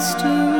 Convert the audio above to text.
just